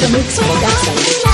Remix Production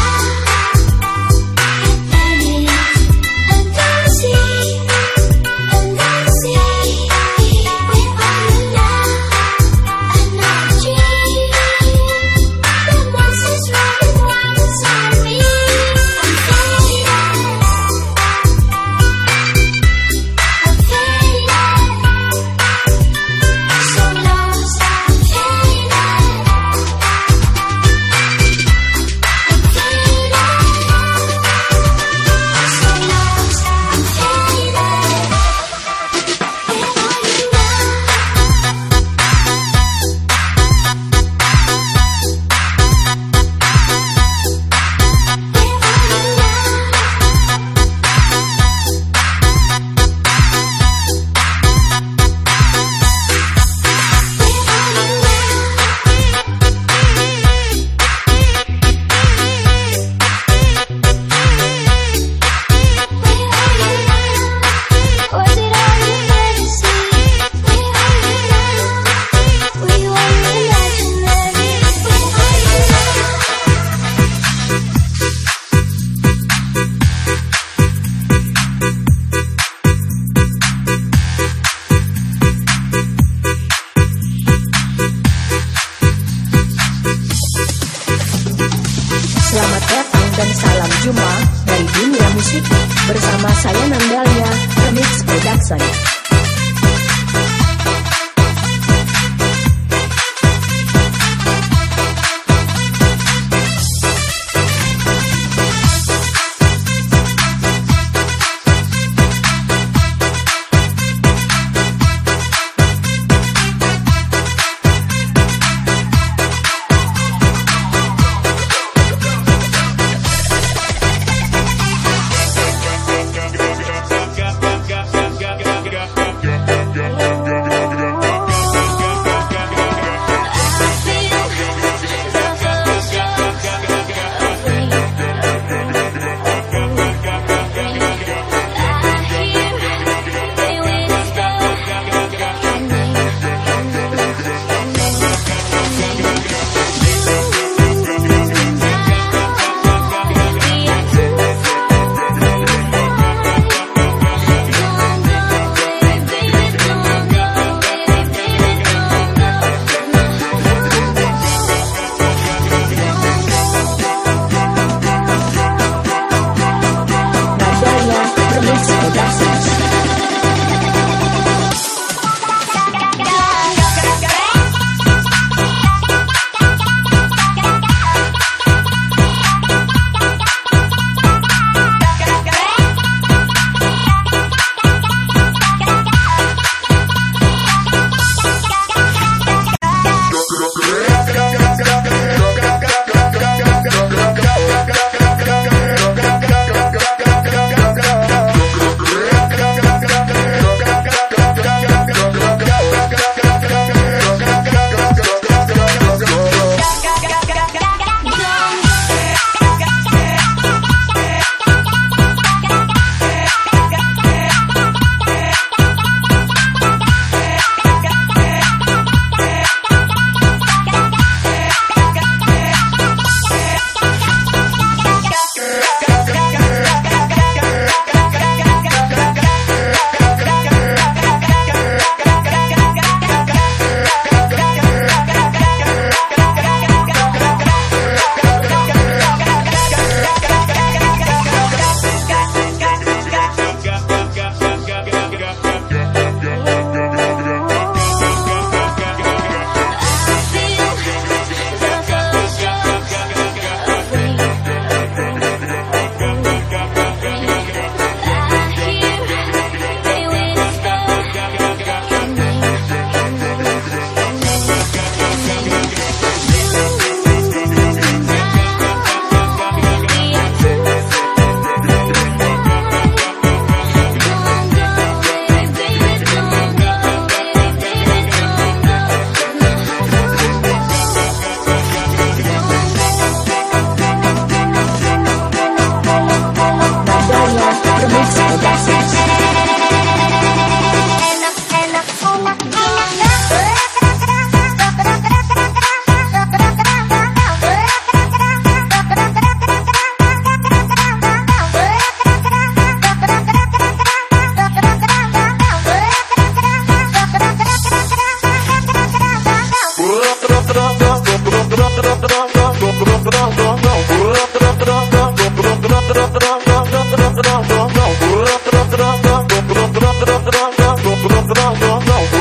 no, no, no, no, no.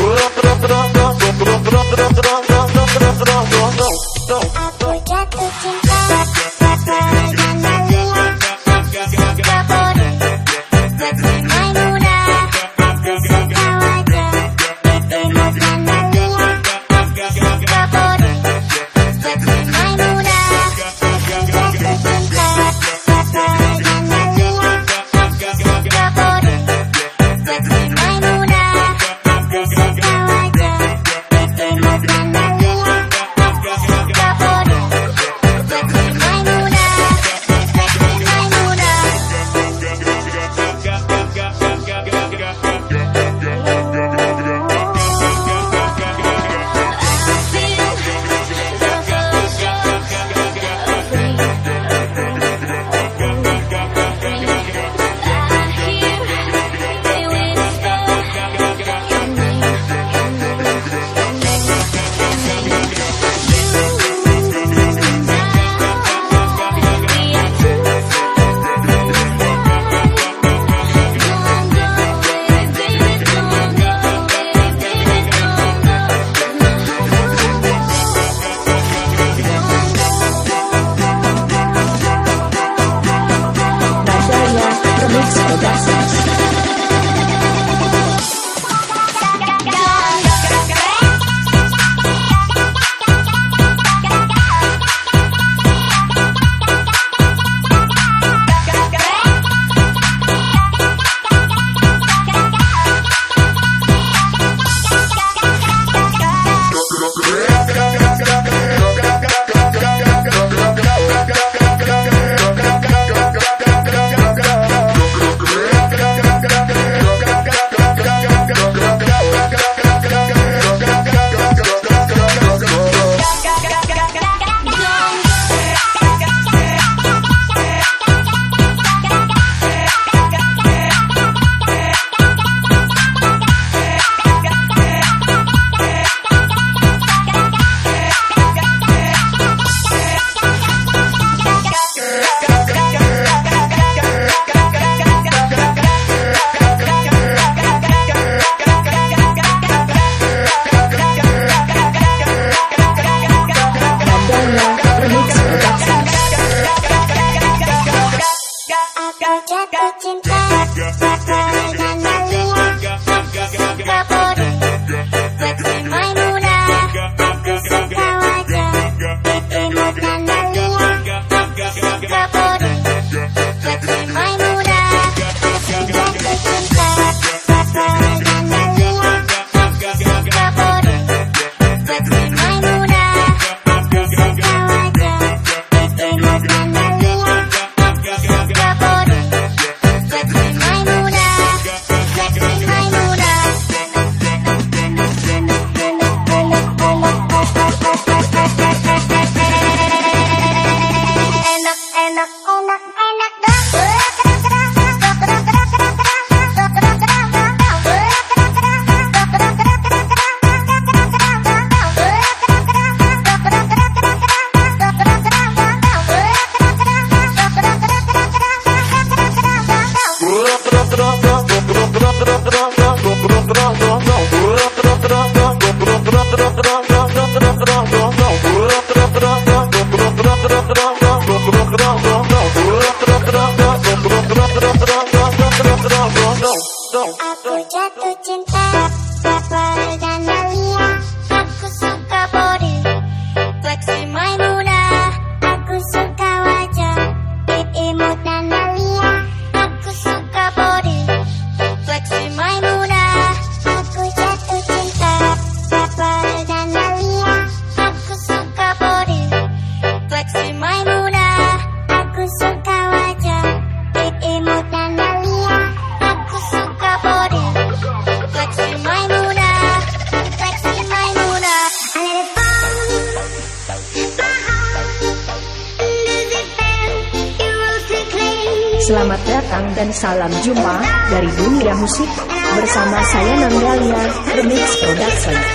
Production.